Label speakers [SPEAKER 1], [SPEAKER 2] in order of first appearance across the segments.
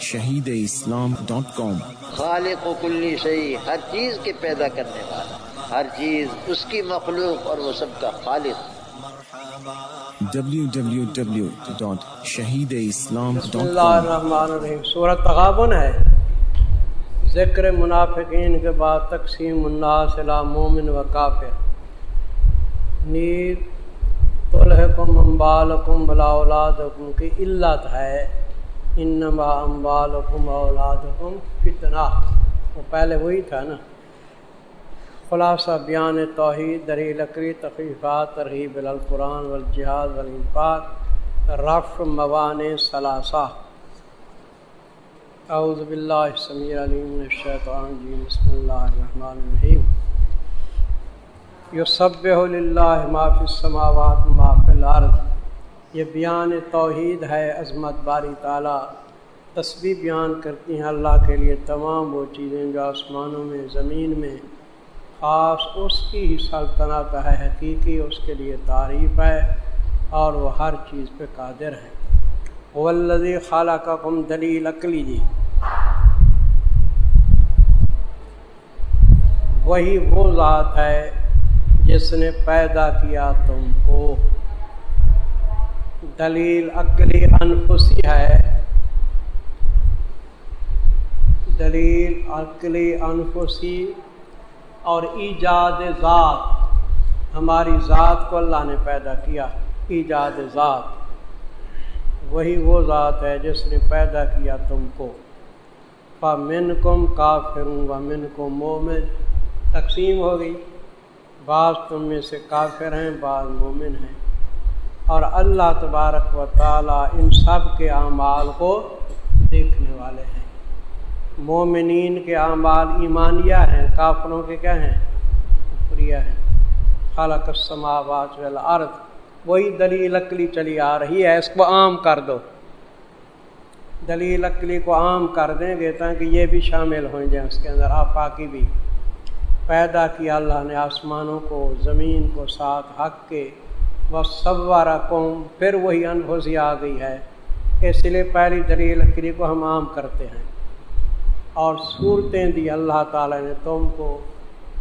[SPEAKER 1] Shaheed Islam dot کام۔
[SPEAKER 2] خالق و کلی شہی ہر چیز کے پیدا کرنے والا ہر چیز اس کی مخلوق اور وہ سب کا خالق۔
[SPEAKER 1] www.shahideislam.com
[SPEAKER 3] صورت تغابن ہے۔ ذکر منافقین کے بعد تقسیم الناس الى مومن و کافر۔ امبالکم بلا اولادکم کی علت ہے۔ انما امبالکم اولادکم فتنہ۔ وہ پہلے وہی تھا نا۔ خلاصہ، بیان توحید دری لکری تخیفات ترغیب القرآن والجہاد والانفاق رف موان ثلاثہ۔ اعوذ باللہ سمیر علیم الشیطان الرجیم، بسم اللہ الرحمن الرحیم۔ یسبح للہ ما فی السماوات ما فی الارض۔ یہ بیان توحید ہے، عظمت، باری تعالی۔ تسبیح بیان کرتی ہیں اللہ کے لیے تمام وہ چیزیں جو آسمانوں میں، زمین میں، خاص اس کی ہی سلطنت ہے، حقیقی اس کے لیے تعریف ہے اور وہ ہر چیز پہ قادر ہے ولدی خالہ کا کم دلیل اکلی جی وہی وہ ذات ہے جس نے پیدا کیا تم کو۔ دلیل عقلی انفسی ہے۔ دلیل عقلی انفسی اور ایجاد ذات۔ ہماری ذات کو اللہ نے پیدا کیا، ایجاد ذات۔ وہی وہ ذات ہے جس نے پیدا کیا تم کو۔ پا من کم کافروں و من کو مومن۔ تقسیم ہو گئی۔ بعض تم میں سے کافر ہیں، بعض مومن ہیں۔ اور اللہ تبارک و تعالی ان سب کے اعمال کو دیکھنے والے ہیں۔ مومنین کے اعمال ایمانیہ ہیں، کافروں کے کیا ہیں؟ ہیں۔ خالق السماوات والارض، وہی دلیل اکلی چلی آ رہی ہے، اس کو عام کر دو۔ دلیل اکلی کو عام کر دیں گے تاکہ یہ بھی شامل ہو جائیں اس کے اندر آپاکی بھی۔ پیدا کیا اللہ نے آسمانوں کو، زمین کو، ساتھ حق کے وہ سوارا قوم پھر وہی انفوزی آ گئی ہے۔ اس لیے پہلی دلیل اکلی کو ہم عام کرتے ہیں۔ اور صورتیں دی اللہ تعالیٰ نے تم کو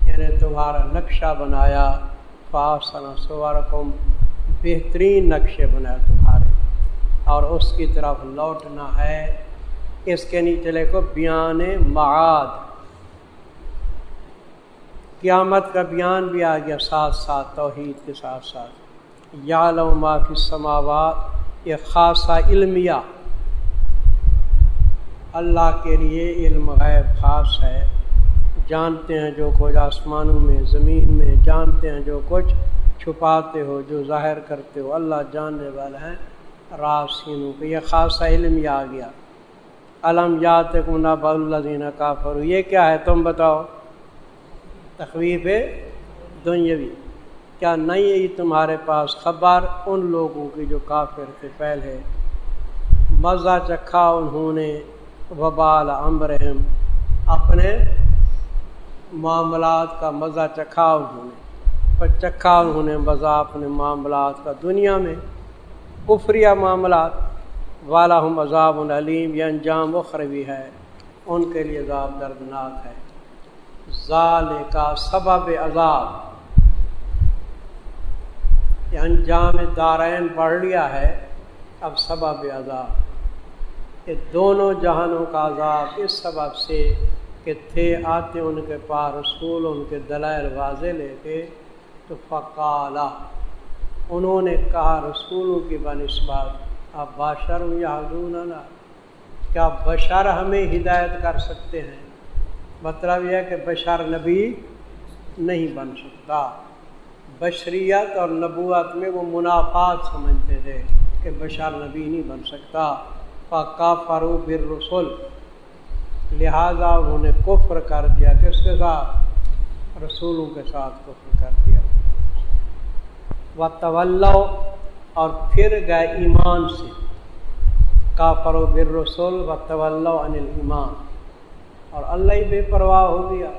[SPEAKER 3] یعنی تمہارا نقشہ بنایا۔ فاسنا سوار کم بہترین نقشے بنایا تمہارے۔ اور اس کی طرف لوٹنا ہے۔ اس کے نیچے کو بیان معاد۔ قیامت کا بیان بھی آ گیا ساتھ ساتھ، توحید کے ساتھ ساتھ۔ یا لو معافی سماوات یہ خاصہ علمیہ۔ اللہ کے لیے علم غیب خاص ہے۔ جانتے ہیں جو کچھ آسمانوں میں، زمین میں، جانتے ہیں جو کچھ چھپاتے ہو، جو ظاہر کرتے ہو۔ اللہ جاننے والا ہے راسینوں کو یہ خاصا علم یہ آ گیا۔ علم یات کمنا بلدین کافر یہ کیا ہے؟ تم بتاؤ۔ تخویف دنیاوی۔ کیا نہیں ہے تمہارے پاس خبر ان لوگوں کی جو کافر سے پہلے مزہ چکھا انہوں نے، وبال امرحم اپنے معاملات کا مزہ چکھا انہوں نے۔ پر چکھا انہوں نے مزہ اپنے معاملات کا دنیا میں۔ کفریہ معاملات والا ہم عذاب العلیم یہ انجام اخروی ہے۔ ان کے لیے عذاب دردناک ہے۔ ظال کا سبب عذاب۔ یہ انجام دارین پڑھ لیا ہے، اب سبب عذاب۔ کہ دونوں جہانوں کا عذاب اس سبب سے کہ تھے، آتے ان کے پاس رسول، ان کے دلائل واضح لے کے، تو فقالا، انہوں نے کہا، رسولوں کی بنسبت اب باشر یا کیا بشر ہمیں ہدایت کر سکتے ہیں؟ مطلب یہ کہ بشر نبی نہیں بن سکتا۔ بشریت اور نبوت میں وہ منافعات سمجھتے تھے کہ بشر نبی نہیں بن سکتا۔ کا فرو بر رسول لہٰذا انہوں نے کفر کر دیا۔ کس کے ساتھ؟ رسولوں کے ساتھ کفر کر دیا۔ وہ طول اور پھر گئے ایمان سے۔ کا فرو بر رسول و طول انل ایمان اور اللہ ہی بے پرواہ ہو گیا۔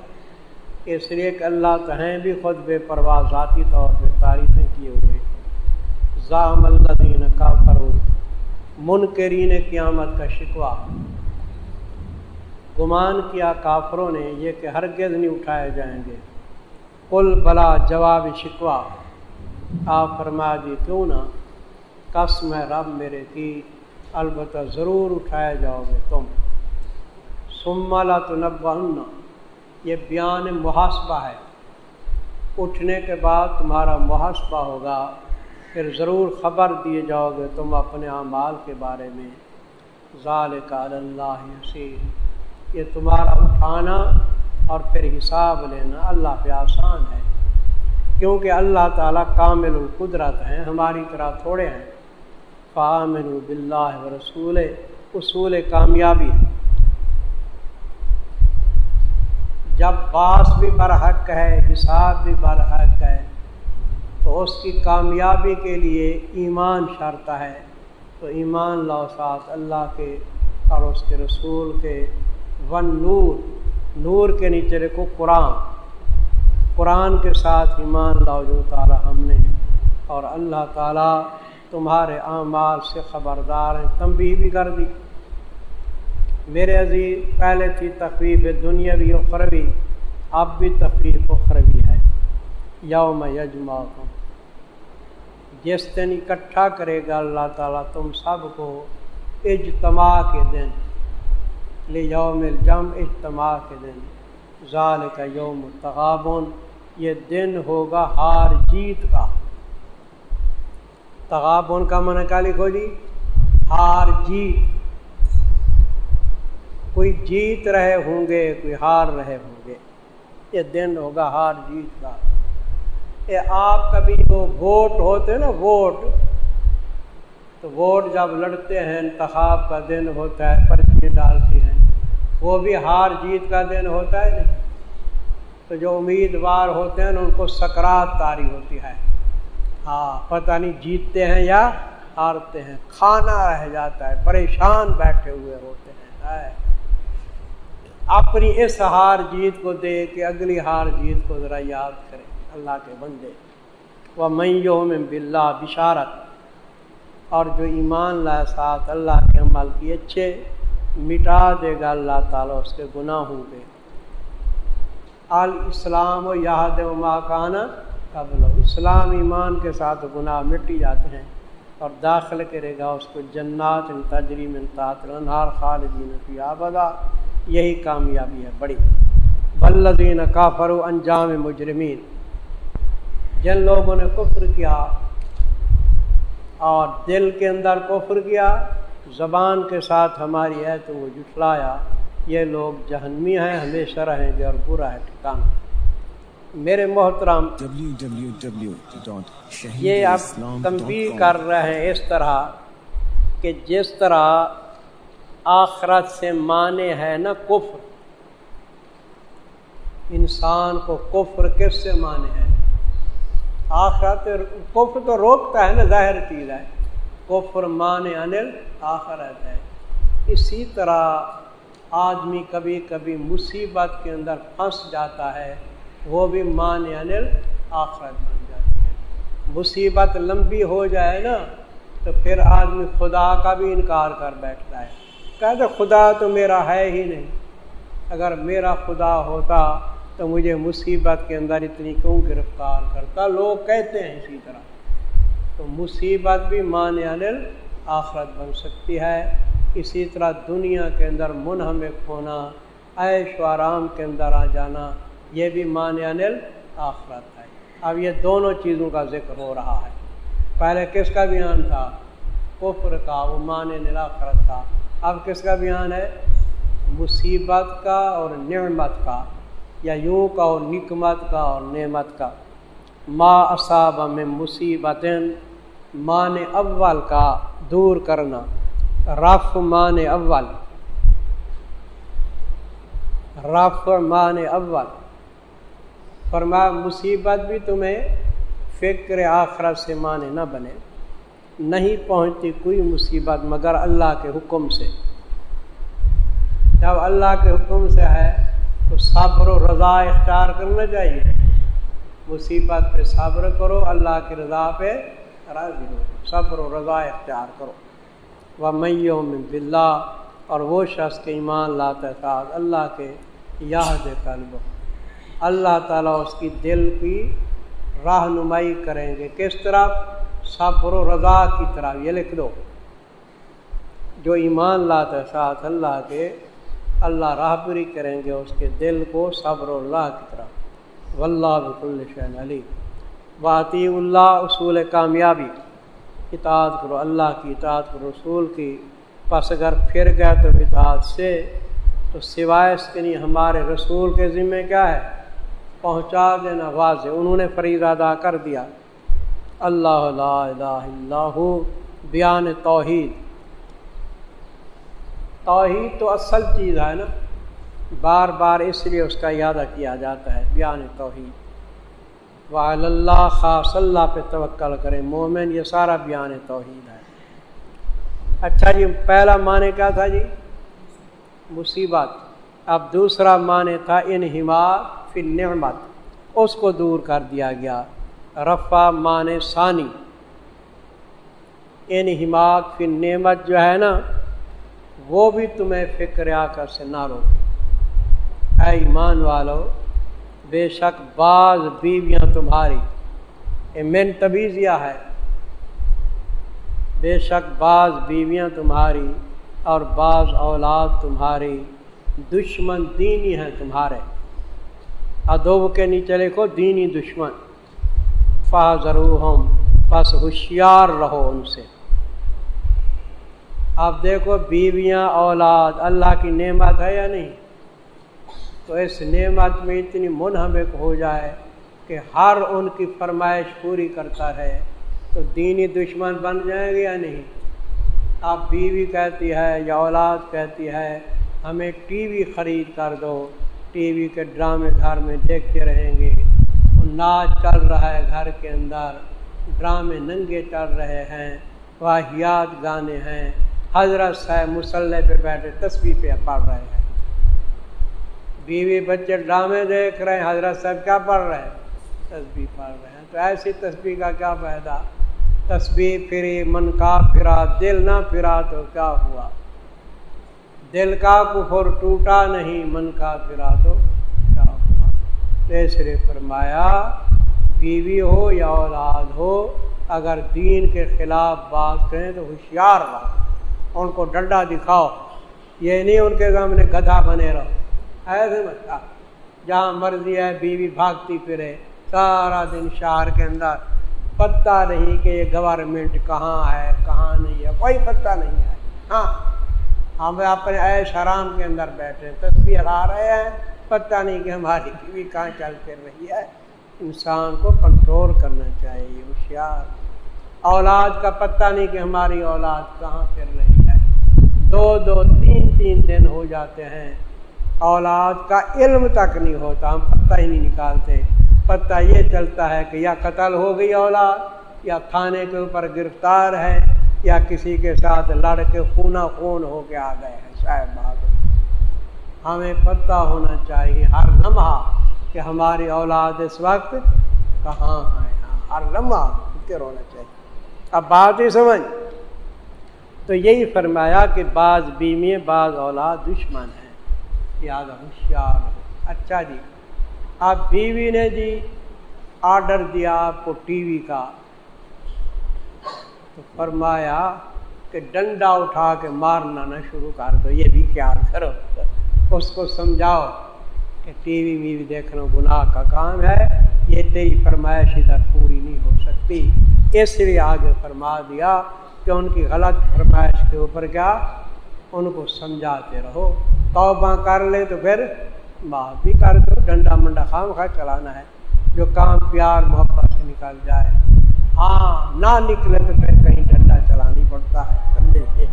[SPEAKER 3] اس لیے کہ اللہ تو ہیں بھی خود بے پرواہ ذاتی طور پہ تعریفیں کیے ہوئے۔ ظام اللہ دین کا فرو منکرین قیامت کا شکوہ۔ گمان کیا کافروں نے یہ کہ ہرگز نہیں اٹھائے جائیں گے۔ کل بلا، جواب شکوا آپ فرما دی کیوں نہ؟ قسم ہے رب میرے کی، البتہ ضرور اٹھائے جاؤ گے تم۔ سمالا تو نبا یہ بیان محاسبہ ہے۔ اٹھنے کے بعد تمہارا محاسبہ ہوگا۔ پھر ضرور خبر دیے جاؤ گے تم اپنے اعمال کے بارے میں۔ ظال کا اللہ حسین یہ تمہارا اٹھانا اور پھر حساب لینا اللہ پہ آسان ہے۔ کیونکہ اللہ تعالیٰ کامل القدرت ہیں، ہماری طرح تھوڑے ہیں۔ فامن بلّہ و رسول اصول کامیابی۔ ہے جب باس بھی برحق ہے، حساب بھی برحق ہے، تو اس کی کامیابی کے لیے ایمان شرط ہے۔ تو ایمان لاؤ ساتھ اللہ کے اور اس کے رسول کے۔ ون نور نور کے نیچے دیکھو قرآن۔ قرآن کے ساتھ ایمان لاؤ جو تعالیٰ ہم نے۔ اور اللہ تعالیٰ تمہارے اعمال سے خبردار ہیں، تنبیہ بھی کر دی۔ میرے عزیز، پہلے تھی تقریب دنیاوی اخروی اب بھی تقریب اخروی ہے۔ یوم یجما جس دن اکٹھا کرے گا اللہ تعالیٰ تم سب کو اجتماع کے دن۔ لے یوم الجم اجتماع کے دن۔ ظال کا یوم تغابن یہ دن ہوگا ہار جیت کا۔ تغابن کا من کا لکھو جی؟ ہار جیت۔ کوئی جیت رہے ہوں گے، کوئی ہار رہے ہوں گے۔ یہ دن ہوگا ہار جیت کا۔ یہ آپ کبھی وہ ووٹ ہوتے ہیں نا، ووٹ، تو ووٹ جب لڑتے ہیں، انتخاب کا دن ہوتا ہے پرچی ڈالتے ہیں۔ وہ بھی ہار جیت کا دن ہوتا ہے نہیں تو جو امیدوار ہوتے ہیں ان کو سکرات تاری ہوتی ہے۔ ہاں پتہ نہیں جیتتے ہیں یا ہارتے ہیں۔ کھانا رہ جاتا ہے، پریشان بیٹھے ہوئے ہوتے ہیں۔ اپنی اس ہار جیت کو دے کہ اگلی ہار جیت کو ذرا یاد کرے اللہ کے بندے۔ وہ میوں میں بلّہ بشارت اور جو ایمان لائے ساتھ اللہ کے عمل کی اچھے مٹا دے گا، اللہ تعالیٰ اس کے گناہ ہوں گے الاسلام و یاد و ماکانہ قبل۔ اسلام ایمان کے ساتھ گناہ مٹی جاتے ہیں اور داخل کرے گا اس کو جنات ان تجریم انہار خالدین کی آبدا یہی کامیابی ہے، بڑی۔ بلدین کافر و انجام مجرمین۔ جن لوگوں نے کفر کیا اور دل کے اندر کفر کیا، زبان کے ساتھ ہماری ہے تو وہ جٹلایا یہ لوگ جہنمی ہیں، ہمیشہ رہیں گے اور برا ہے ٹھکانا میرے محترم، یہ اب تنبیہ کر رہے ہیں اس طرح کہ جس طرح آخرت سے مانے ہے نا کفر۔ انسان کو کفر کس سے مانے ہے آخرت کفر تو روکتا ہے نا، ظاہر چیز ہے۔ کفر مانے انل، آخرت ہے۔ اسی طرح آدمی کبھی کبھی مصیبت کے اندر پھنس جاتا ہے، وہ بھی مانے انل، آخرت بن جاتی ہے۔ مصیبت لمبی ہو جائے نا، تو پھر آدمی خدا کا بھی انکار کر بیٹھتا ہے۔ کہتے خدا تو میرا ہے ہی نہیں. اگر میرا خدا ہوتا تو مجھے مصیبت کے اندر اتنی کیوں گرفتار کرتا؟ لوگ کہتے ہیں اسی طرح۔ تو مصیبت بھی مان انل آخرت بن سکتی ہے۔ اسی طرح دنیا کے اندر منہمک ہونا، عیش و آرام کے اندر آ جانا، یہ بھی مان انل آخرت ہے۔ اب یہ دونوں چیزوں کا ذکر ہو رہا ہے۔ پہلے کس کا بیان تھا؟ کفر کا، وہ مان نل آخرت تھا اب کس کا بیان ہے؟ مصیبت کا اور نعمت کا، یا یوں کا اور نکمت کا اور نعمت کا۔ ما اصاب میں مصیبت، مان اول کا دور کرنا۔ رف مان اول۔ رف مان اول۔ فرما مصیبت بھی تمہیں فکر آخرت سے مانے نہ بنے۔ نہیں پہنچتی کوئی مصیبت مگر اللہ کے حکم سے۔ جب اللہ کے حکم سے ہے تو صبر و رضا اختیار کرنا چاہیے۔ مصیبت پہ صبر کرو، اللہ کی رضا پہ راضی ہو۔ صبر و رضا اختیار کرو۔ وہ میوں میں بلّہ اور وہ شخص کے ایمان لاتا ساتھ اللہ کے یاد قلب اللہ تعالیٰ اس کی دل کی رہنمائی کریں گے۔ کس طرح؟ صبر و رضا کی طرح، یہ لکھ دو۔ جو ایمان لاتا ہے، ساتھ اللہ کے، اللہ راہ پوری کریں گے اس کے دل کو صبر اللہ کی طرف واللہ بکل شین علی باتی اللہ اصول کامیابی۔ اطاعت کرو اللہ کی، اطاعت کرو رسول کی۔ پس اگر پھر گئے تو اطاعت سے، تو سوائے اس کے لیے ہمارے رسول کے ذمے کیا ہے؟ پہنچا دینا واضح۔ انہوں نے فرید ادا کر دیا۔ اللہ لا الہ اللہ بیان توحید۔ توحید تو اصل چیز ہے نا، بار بار اس لیے اس کا یادہ کیا جاتا ہے، بیان توحید۔ وعلی اللہ خاص اللہ پہ توکل کریں، مومن یہ سارا بیان توحید ہے۔ اچھا جی پہلا معنی کیا تھا جی؟ مصیبت۔ اب دوسرا معنی تھا انہما فی نعمت اس کو دور کر دیا گیا۔ رفع مان ثانی۔ یعنی انہما فی نعمت جو ہے نا، وہ بھی تمہیں فکر آ کر سے نہ رو۔ اے ایمان والو، بے شک بعض بیویاں تمہاری من تبیزیہ ہے۔ بے شک بعض بیویاں تمہاری اور بعض اولاد تمہاری دشمن دینی ہیں تمہارے۔ ادوب کے نیچے لکھو، دینی دشمن۔ فا ضرور ہم بس ہوشیار رہو ان سے۔ اب دیکھو بیویاں، اولاد، اللہ کی نعمت ہے یا نہیں؟ تو اس نعمت میں اتنی منہمک ہو جائے کہ ہر ان کی فرمائش پوری کرتا رہے۔ تو دینی دشمن بن جائیں گے یا نہیں؟ اب بیوی کہتی ہے یا اولاد کہتی ہے، ہمیں ٹی وی خرید کر دو۔ ٹی وی کے ڈرامے گھر میں دیکھتے رہیں گے۔ ناچ چل رہا ہے گھر کے اندر، ڈرامے ننگے چل رہے ہیں واحیات گانے ہیں، حضرت صاحب مسلح پہ بیٹھے تصویر پہ پڑھ رہے ہیں۔ بیوی بچے ڈرامے دیکھ رہے ہیں، حضرت صاحب کیا پڑھ رہے ہیں؟ تصویر پڑھ رہے ہیں۔ تو ایسی تصویر کا کیا فائدہ؟ تصویر پھری، من کا پھرا، دل نہ پھرا تو کیا ہوا؟ دل کا کفر ٹوٹا نہیں، من کا پھرا تو تیسرے فرمایا، بیوی ہو یا اولاد ہو، اگر دین کے خلاف بات کریں تو ہوشیار رہو۔ ان کو ڈنڈا دکھاؤ۔ یہ نہیں ان کے سامنے گدھا بنے رہو۔ ایسے بچہ جہاں مرضی ہے بیوی بھاگتی پھرے، سارا دن شہر کے اندر۔ پتہ نہیں کہ یہ گورنمنٹ کہاں ہے، کہاں نہیں ہے، کوئی پتہ نہیں ہے۔ ہاں ہم اپنے ایش حرام کے اندر بیٹھے تصویر آ رہے ہیں۔ پتہ نہیں کہ ہماری بیوی کہاں چل پھر رہی ہے۔ انسان کو کنٹرول کرنا چاہیے، ہوشیار۔ اولاد کا پتہ نہیں کہ ہماری اولاد کہاں پھر رہی ہے۔ دو دو تین تین دن ہو جاتے ہیں۔ اولاد کا علم تک نہیں ہوتا، ہم پتہ ہی نہیں نکالتے۔ پتہ یہ چلتا ہے کہ یا قتل ہو گئی اولاد، یا تھانے کے اوپر گرفتار ہے، یا کسی کے ساتھ لڑ کے خونا خون ہو کے آ گئے ہیں۔ شاید بہادر۔ ہمیں پتہ ہونا چاہیے ہر لمحہ کہ ہماری اولاد اس وقت کہاں ہے۔ ہر لمحہ فکر ہونا چاہیے۔ اب بات ہی سمجھ۔ تو یہی فرمایا کہ بعض بیوی بعض اولاد دشمن ہیں۔ یاد ہوشیار اچھا جی۔ اب بیوی نے جی آڈر دیا آپ کو ٹی وی کا۔ تو فرمایا کہ ڈنڈا اٹھا کے مارنا نہ شروع کر دو۔ یہ بھی خیال کرو۔ اس کو سمجھاؤ کہ ٹی وی وی دیکھنا گناہ کا کام ہے، یہ تیری فرمائش ادھر پوری نہیں ہو سکتی۔ اس لیے آگے فرما دیا کہ ان کی غلط فرمائش کے اوپر کیا؟ ان کو سمجھاتے رہو۔ توبہ کر لے تو پھر معاف بھی کر دو۔ ڈنڈا منڈا خام خواہ چلانا ہے۔ جو کام پیار، محبت سے نکل جائے۔ ہاں نہ نکلے تو پھر کہیں ڈنڈا چلانی پڑتا ہے۔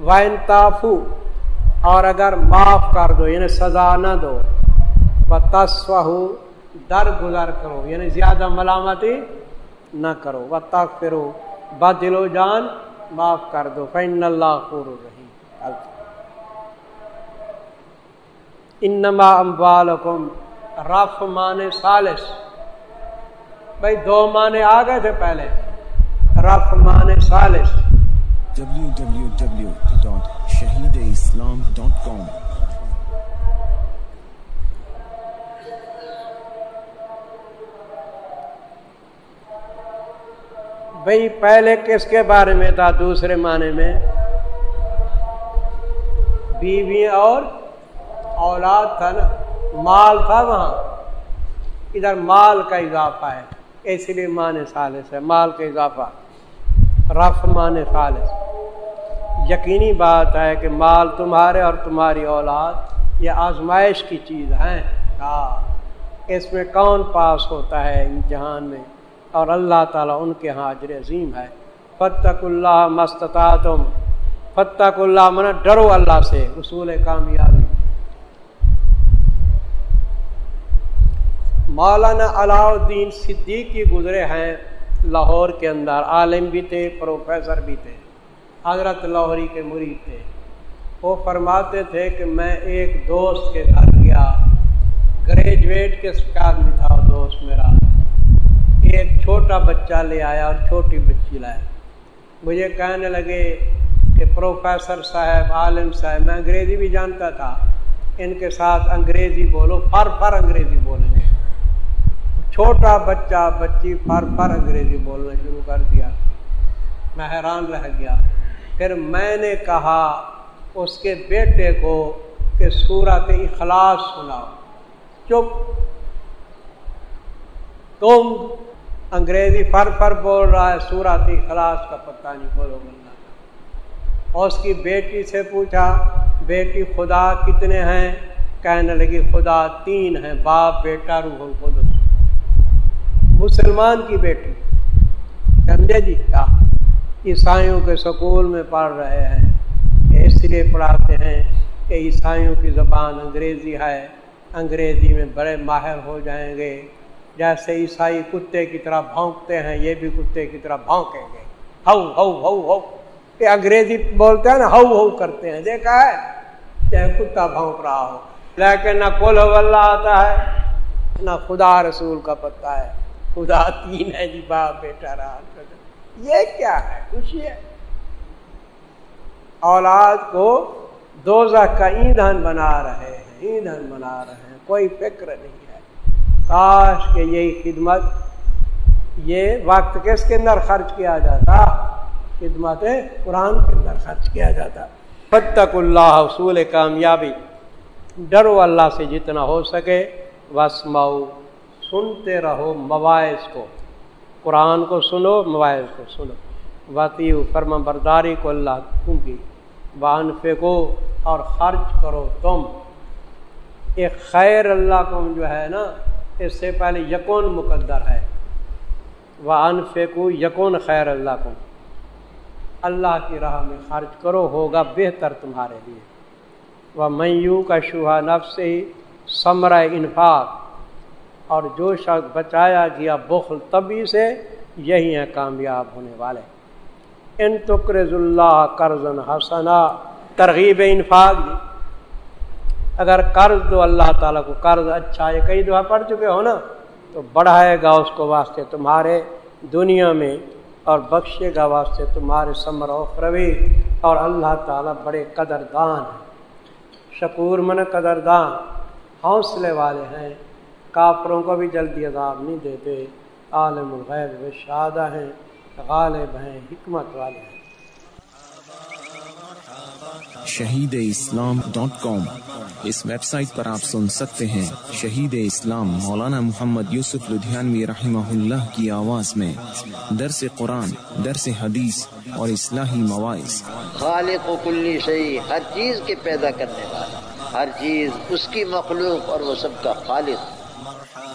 [SPEAKER 3] وائن تافو اور اگر معاف کر دو یعنی سزا نہ دو بتسو در گزر کرو یعنی زیادہ ملامتی نہ کرو و تاک پھرو با دل و جان معاف کر دو فین اللہ خور رہی انما اموالکم، رف مان سالس۔ بھائی، دو معنی آ گئے تھے پہلے۔ رف مان سالس۔
[SPEAKER 1] www.shahideislam.com
[SPEAKER 3] بھائی پہلے کس کے بارے میں تھا دوسرے معنی میں؟ بیوی اور اولاد تھا نا، مال تھا وہاں۔ ادھر مال کا اضافہ ہے اس لیے مان سالس ہے، مال کا اضافہ۔ رف مان یقینی بات ہے کہ مال تمہارے اور تمہاری اولاد یہ آزمائش کی چیز ہیں۔ ہاں اس میں کون پاس ہوتا ہے امتحان میں؟ اور اللہ تعالیٰ ان کے ہاں اجر عظیم ہے۔ فتق اللہ مستطا تم فتق اللہ من ڈرو اللہ سے اصول کامیابی۔ مولانا علاء الدین صدیقی گزرے ہیں۔ لاہور کے اندر، عالم بھی تھے، پروفیسر بھی تھے، حضرت لاہوری کے مرید تھے۔ وہ فرماتے تھے کہ میں ایک دوست کے گھر گیا۔ گریجویٹ کے سکار میں تھا وہ دوست میرا۔ ایک چھوٹا بچہ لے آیا اور چھوٹی بچی لائے۔ مجھے کہنے لگے کہ پروفیسر صاحب، عالم صاحب، میں انگریزی بھی جانتا تھا۔ ان کے ساتھ انگریزی بولو، فر فر انگریزی بولیں۔ چھوٹا بچہ، بچی فر فر انگریزی بولنا شروع کر دیا۔ میں حیران رہ گیا۔ پھر میں نے کہا، اس کے بیٹے کو کہ صورت اخلاص سناؤ۔ چپ۔ تم انگریزی فر فر بول رہا ہے صورت اخلاص کا پتہ نہیں بولو ملنا اور اس کی بیٹی سے پوچھا، بیٹی خدا کتنے ہیں؟ کہنے لگی، خدا تین ہیں، باپ، بیٹا، روح القدس۔ مسلمان کی بیٹی۔ سمجھے جی؟ کیا عیسائیوں کے سکول میں پڑھ رہے ہیں۔ اس لیے پڑھاتے ہیں کہ عیسائیوں کی زبان انگریزی ہے۔ انگریزی میں بڑے ماہر ہو جائیں گے۔ جیسے عیسائی کتے کی طرح بھونکتے ہیں، یہ بھی کتے کی طرح بھونکیں گے۔ ہو ہو ہو ہو۔ یہ انگریزی بولتے ہیں نا، ہو ہو کرتے ہیں۔ دیکھا ہے چاہے کتا بھونک رہا ہو۔ لیکن نہ کل اللہ آتا ہے، نہ خدا رسول کا پتہ ہے۔ خدا تین ہے جی باپ بیٹا رہا یہ کیا ہے؟ کچھ یہ اولاد کو دوزہ کا ایندھن بنا رہے ہیں، ایندھن بنا رہے ہیں، کوئی فکر نہیں ہے۔ کاش کہ یہی خدمت، یہ وقت کس کے اندر خرچ کیا جاتا؟ خدمت قرآن کے اندر خرچ کیا جاتا۔ فتق اللہ حصول کامیابی۔ ڈرو اللہ سے جتنا ہو سکے۔ وسماؤ سنتے رہو مواعث کو۔ قرآن کو سنو مواعث کو سنو۔ وتی فرم برداری کو اللہ تم کی۔ بان پھینکو اور خرچ کرو تم۔ ایک خیر اللہ کو جو ہے نا، اس سے پہلے یقون مقدر ہے۔ وہ ان یقون خیر اللہ کو۔ اللہ کی راہ میں خرچ کرو، ہوگا بہتر تمہارے لیے۔ وہ میوں کا شوہا نفس ہی ثمرہ انفاق۔ اور جو شخص بچایا گیا بخل طبی سے، یہی ہیں کامیاب ہونے والے۔ ان تقرض اللہ قرض حسنا، ترغیب انفاق۔ دی اگر قرض دو، اللہ تعالیٰ کو قرض اچھا ہے، کئی دفعہ پڑھ چکے ہو نا، تو بڑھائے گا اس کو واسطے تمہارے دنیا میں، اور بخشے گا واسطے تمہارے ثمر و روی اور اللہ تعالیٰ بڑے قدردان ہیں۔ شکور من قدردان، حوصلے والے ہیں۔ کافروں کو بھی جلدی عذاب نہیں دیتے۔ عالم الغیب شادہ ہیں غالب ہیں حکمت والے ہیں۔
[SPEAKER 1] شہید اسلام ڈاٹ کام۔ اس ویب سائٹ پر آپ سن سکتے ہیں شہید اسلام مولانا محمد یوسف لدھیانوی رحمہ اللہ کی آواز میں۔ درس قرآن درس حدیث اور اصلاحی مواعث۔
[SPEAKER 2] خالق و کلی شہی ہر چیز کے پیدا کرنے والا ہر چیز اس کی مخلوق اور وہ سب کا خالق۔